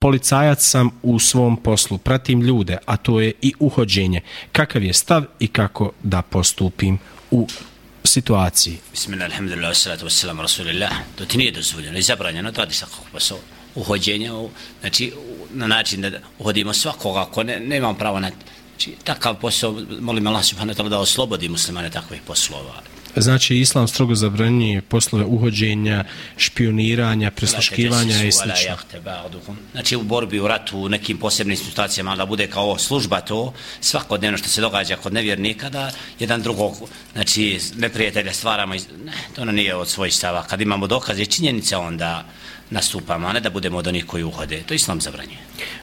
policajac sam u svom poslu, pratim ljude, a to je i uhođenje. Kakav je stav i kako da postupim u situaciji? Bismillah, alhamdulillah, salatu wassalamu, rasulillah. To ti nije dozvoljeno i zabranjeno, to radi svakog posao uhođenja, znači na način da uhodimo svakoga ko ne, nemam pravo na znači, takav posao, molim Allah subhanahu wa ta'ala da oslobodi muslimane takvih poslova. Znači, islam strogo zabranjuje poslove uhođenja, špioniranja, presluškivanja i sl. Znači, u borbi, u ratu, u nekim posebnim situacijama, da bude kao služba to, svakodnevno što se događa kod nevjernika, da jedan drugog, znači, neprijatelja stvaramo, ne, to nije od svojih stava. Kad imamo dokaze, činjenice onda nastupamo, a ne da budemo od onih koji uhode. To islam zabranjuje.